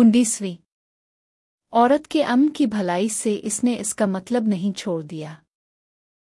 उन्नीसवीं। औरत के अम की भलाई से इसने इसका मतलब नहीं छोड़ दिया।